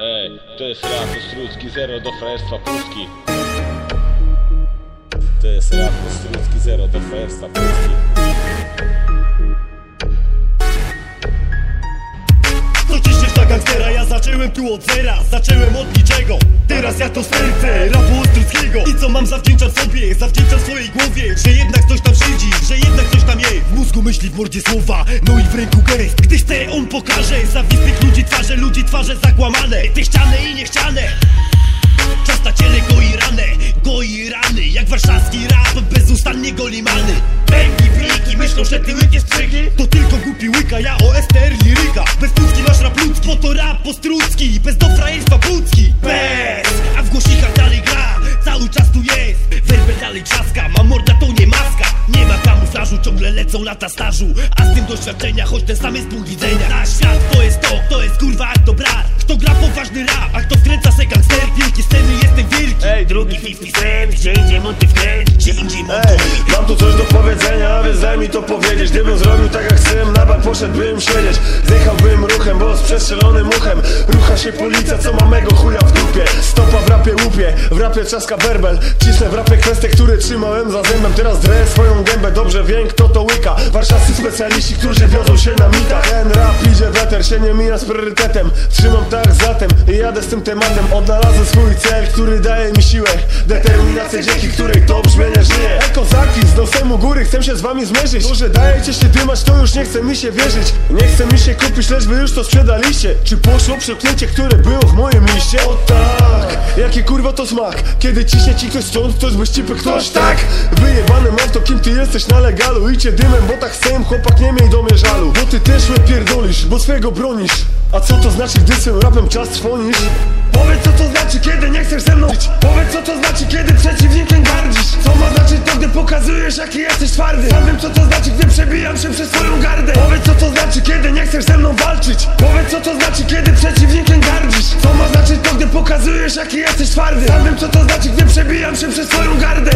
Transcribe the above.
Ej, to jest rap Ostrucki, zero do frajerstwa Polski. To jest rap Ostrucki, zero do frajerstwa Polski. Co ciśniesz na gangstera? Ja zacząłem tu od zera. Zacząłem od niczego Teraz ja to serce I co mam zawdzięczam sobie? Zawdzięczam swojej głowie Że jednak coś tam siedzi Że jednak coś tam jest W mózgu myśli, w mordzie słowa No i w ręku gest Gdy chce on pokaże Zawistych ludzi twarze Ludzi twarze zakłamane. Te ściany i niechciane. Czas na ciele goi ranę, goi rany Jak warszawski rap, bezustannie golimany Pęki, pliki, myślą, że ty łyk jest przygli To tylko głupi łyka, ja o STR liryka. Bez masz rap ludzki, bo to rap postrucki Bez Lecą lata stażu, a z tym doświadczenia Choć ten sam jest punkt widzenia Na świat to jest to, to jest kurwa jak to brat Kto gra poważny rap, a kto wkręca se gangster Wielkie sceny, jestem wielki. Ej, drugi 50 cent, gdzie indziej monty wkręt, gdzie indziej Ej, montuj. mam tu coś do powiedzenia, więc daj mi to powiedzieć. Gdybym zrobił tak jak chcę, na bank poszedłbym siedzieć. Zjechałbym ruchem, bo z przestrzelonym uchem Rucha się policja, co ma mego chuja w dupie. Stopa w rapie łupie, w rapie trzaska werbel. Cisnę w rapie kwestie, które trzymałem za zębem. Teraz drę swoją dobrze wiem kto to łyka. Warszawscy specjaliści, którzy wiozą się na mitach. Ten rap idzie weter, się nie mija z priorytetem Trzymam tak zatem i jadę z tym tematem. Odnalazłem swój cel, który daje mi siłę. Determinację, dzięki której to brzmienie żyje. Eko Zaki, z nosem u góry, chcę się z wami zmierzyć. To, że dajecie się dymać, to już nie chce mi się wierzyć. Nie chce mi się kupić, lecz wy już to sprzedaliście. Czy poszło przeklęcie, które było w moim liście? O tak, jaki kurwa to smak? Kiedy ciśnie ci ktoś stąd, ktoś bez cipy, ktoś tak. Wyjebane mam to, kim ty jesteś na legalu? Idźcie dymem, bo tak chcę, chłopak nie miej do mnie żalu. Bo ty też mnie pierdolisz, bo swego bronisz? A co to znaczy, gdy swym rapem czas trwonisz? Powiedz co to znaczy, kiedy nie chcesz ze mną być Powiedz co to znaczy, kiedy przeciwnikiem gardzisz. Co ma znaczyć to, gdy pokazujesz jaki jesteś twardy? Sam wiem co to znaczy, gdy przebijam się przez swoją gardę. Powiedz co to znaczy, kiedy nie chcesz ze mną walczyć. Powiedz co to znaczy, kiedy przeciwnikiem gardzisz. Co ma znaczyć to, gdy pokazujesz jaki jesteś twardy? Sam wiem co to znaczy, gdy przebijam się przez swoją gardę